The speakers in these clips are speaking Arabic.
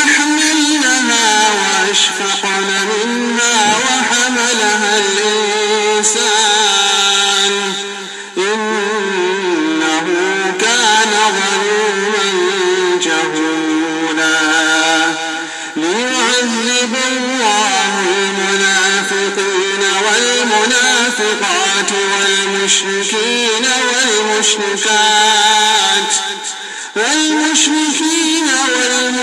يحملنها وأشفقن منها وحملها الإنسان. إنه كان ظلوما جهولا. ليعذب الله المنافقين والمنافقات والمشركين والمشركات. والمشركين والمشركات.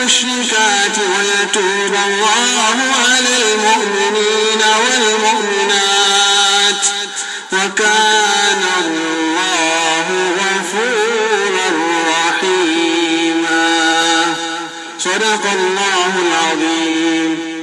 يتوب الله على المؤمنين والمؤمنات. وكان الله غفورا رحيما. صدق الله العظيم.